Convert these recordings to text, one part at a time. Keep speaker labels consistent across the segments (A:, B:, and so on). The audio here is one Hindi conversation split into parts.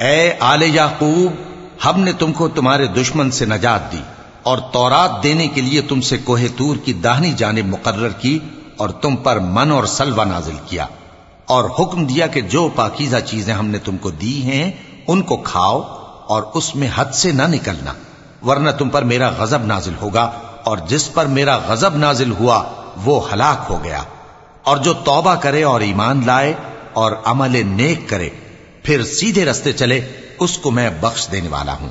A: ए आले याकूब हमने तुमको तुम्हारे दुश्मन से नजात दी और तौरात देने के लिए तुमसे कोहे तूर की दाहनी जानब मुकर्र की और तुम पर मन और सलवा नाजिल किया और हुक्म दिया कि जो पाकिजा चीजें हमने तुमको दी हैं उनको खाओ और उसमें हद से न निकलना वरना तुम पर मेरा गजब नाजिल होगा और जिस पर मेरा गजब नाजिल हुआ वो हलाक हो गया और जो तौबा करे और ईमान लाए और अमल नेक करे फिर सीधे रस्ते चले उसको मैं बख्श देने वाला हूं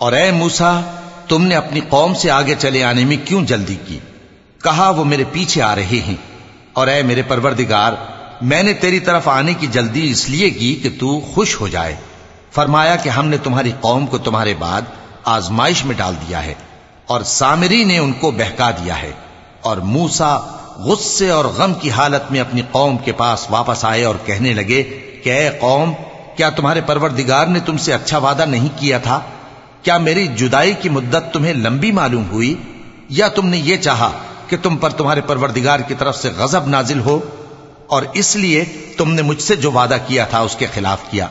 A: और ए मूसा तुमने अपनी कौम से आगे चले आने में क्यों जल्दी की कहा वो मेरे पीछे आ रहे हैं और ए मेरे परवरदिगार मैंने तेरी तरफ आने की जल्दी इसलिए की कि तू खुश हो जाए फरमाया कि हमने तुम्हारी कौम को तुम्हारे बाद आजमाइश में डाल दिया है और सामरी ने उनको बहका दिया है और मूसा गुस्से और गम की हालत में अपनी कौम के पास वापस आए और कहने लगे कि ए कौम क्या तुम्हारे परवरदिगार ने तुमसे अच्छा वादा नहीं किया था क्या मेरी जुदाई की मुद्दत तुम्हें लंबी मालूम हुई या तुमने ये चाहा कि तुम पर तुम्हारे परवरदिगार की तरफ से गजब नाजिल हो और इसलिए तुमने मुझसे जो वादा किया था उसके खिलाफ किया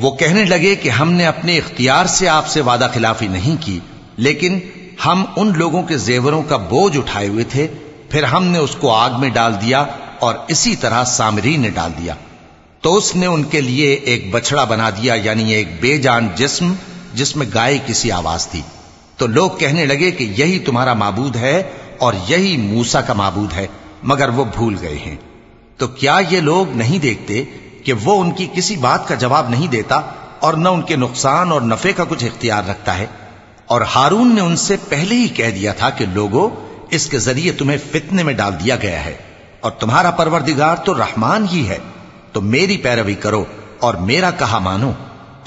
A: वो कहने लगे कि हमने अपने इख्तियार से आपसे वादा खिलाफी नहीं की, लेकिन हम उन लोगों के जेवरों का बोझ उठाए हुए थे, फिर हमने उसको आग में डाल दिया और इसी तरह सामरी ने डाल दिया। तो उसने उनके लिए एक बछड़ा बना दिया, यानी एक बेजान जिस्म, जिसमें गाय किसी आवाज़ थी। तो लोग कहने लगे कि यही तुम्हारा माबूद है और यही मूसा का माबूद है, मगर वो भूल गए हैं। तो क्या ये लोग नहीं देखते कि वो उनकी किसी बात का जवाब नहीं देता और न उनके नुकसान और नफे का कुछ इख्तियार रखता है। और हारून ने उनसे पहले ही कह दिया था कि, लोगों, इसके ज़रिए तुम्हें फितने में डाल दिया गया है और तुम्हारा परवरदिगार तो रहमान ही है। तो मेरी पैरवी करो और मेरा कहा मानो।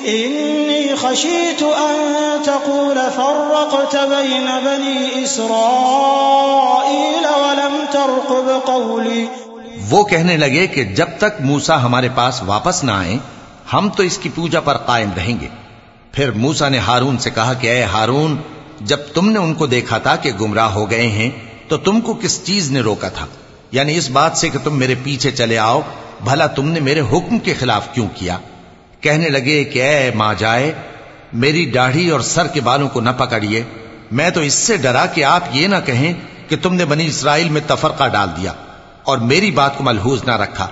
B: इन्नी खशीत अन तकूल फर्रक़त बैन बनी इसराईल वलम तरक़ुब कौली
A: वो कहने लगे कि जब तक मूसा हमारे पास वापस ना आए हम तो इसकी पूजा पर कायम रहेंगे फिर मूसा ने हारून से कहा कि अय हारून जब तुमने उनको देखा था कि गुमराह हो गए हैं तो तुमको किस चीज़ ने रोका था? यानी इस बात से कि तुम मेरे पीछे चले आओ, भला तुमने मेरे हुक्म के खिलाफ क्यों किया? कहने लगे कि, ऐ, माँ जाए, मेरी दाढ़ी और सर के बालों को न पकड़िए। मैं तो इससे डरा कि आप ये ना कहें कि तुमने बनी इसराइल में तफरका डाल दिया और मेरी बात को मलहूज ना रखा।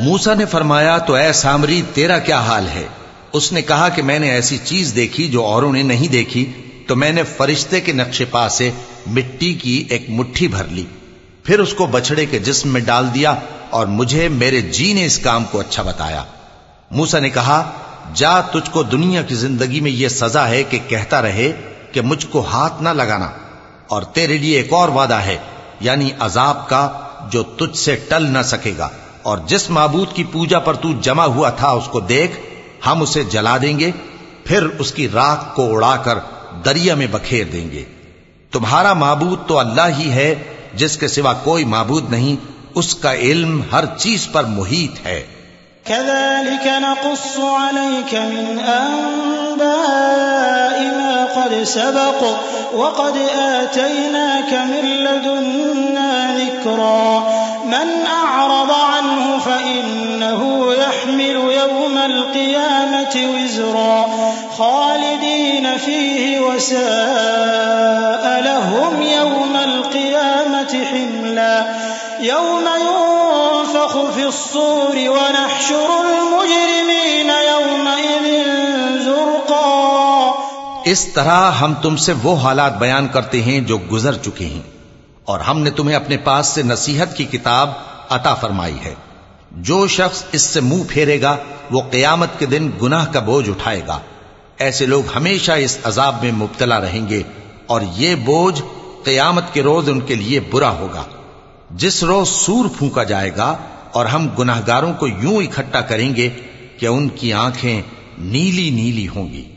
A: मूसा ने फरमाया तो ऐ सामरी, तेरा क्या हाल है? उसने कहा कि मैंने ऐसी चीज़ देखी जो औरों ने नहीं देखी तो मैंने फरिश्ते के नक्शे पा से मिट्टी की एक मुट्ठी भर ली। फिर उसको बछड़े के जिस्म में डाल दिया और मुझे, मेरे जी ने इस काम को अच्छा बताया। मूसा ने कहा, जा, तुझको दुनिया की ज़िंदगी में यह सजा है कि कहता रहे कि मुझको हाथ ना लगाना। और तेरे लिए एक और वादा है, यानी अजाब का, जो तुझसे टल ना सकेगा। और जिस माबूद की पूजा पर तू जमा हुआ था उसको देख, हम उसे जला देंगे, फिर उसकी राख को उड़ाकर दरिया में बखेर देंगे। तुम्हारा माबूद तो अल्लाह ही है, जिसके सिवा कोई माबूद नहीं, उसका इल्म हर चीज़ पर मुहित है।
B: सबक, वक़द आतैनाक मिन लदुन्ना ज़िक्रा मन अअरद अन्हु फइन्नहु यहमिलु यौमल क़ियामति विज़रा खालिदीन फीहि वसाअ लहुम यौमल क़ियामति हिमला यौम युनफ़ख़ फ़िस्सूर वनहशुरुल मुजरिमीन यौमइज़िन ज़ुरक़ा
A: इस तरह हम तुमसे वो हालात बयान करते हैं जो गुजर चुके हैं और हमने तुम्हें अपने पास से नसीहत की किताब अता फरमाई है। जो शख्स इससे मुँह फेरेगा, वो कयामत के दिन गुनाह का बोझ उठाएगा। ऐसे लोग हमेशा इस अजाब में मुबतला रहेंगे और ये बोझ कयामत के रोज उनके लिए बुरा होगा। जिस रोज सूर फूका जाएगा और हम गुनाहगारों को यूँ इकट्ठा करेंगे कि उनकी आँखें नीली नीली होंगी।